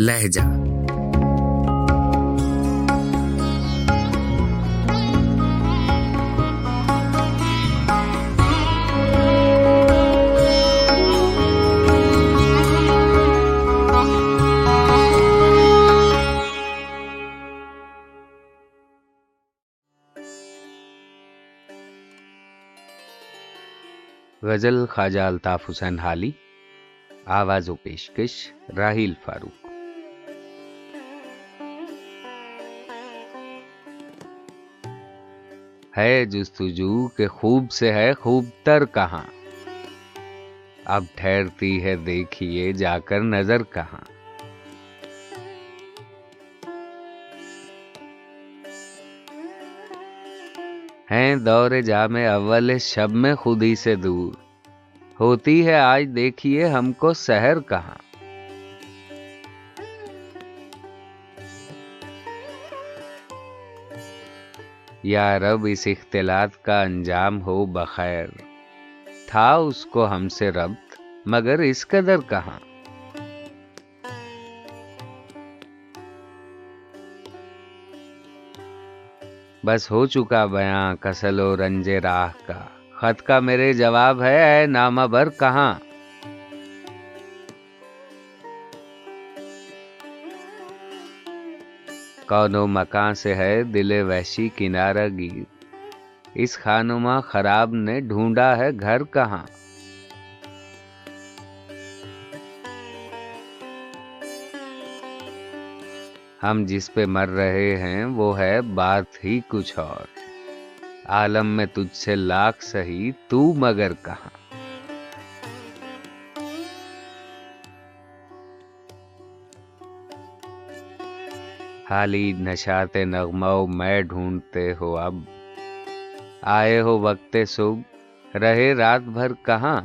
لہجہ۔ غزل خواجہ الطاف حسین حالی آواز و پیشکش راہیل فاروق۔ ہے جستجو کہ خوب سے ہے خوب تر کہاں۔ اب ٹھہرتی ہے دیکھیے جا کر نظر کہاں۔ ہیں دور جامع اول شب میں خود ہی سے دور۔ ہوتی ہے آج دیکھیے ہم کو سحر کہاں۔ یا رب اس اختلاط کا انجام ہو بخیر۔ تھا اس کو ہم سے ربط، مگر اس قدر کہاں؟ بس ہو چکا بیاں کسل و رنج راہ کا۔ خط کا میرے جواب ہے، اے نامہ بر، کہاں؟ کونو مکان سے ہے دل وحشی کنارہ گیر۔ اس خانما خراب نے ڈھونڈا ہے گھر کہاں۔ ہم جس پہ مر رہے ہیں وہ ہے بات ہی کچھ اور۔ عالم میں تجھ سے لاکھ سہی تو مگر کہاں۔ حالی نشات نغمہ میں ڈھونڈتے ہو اب۔ آئے ہو وقت صبح۔ رہے رات بھر کہاں؟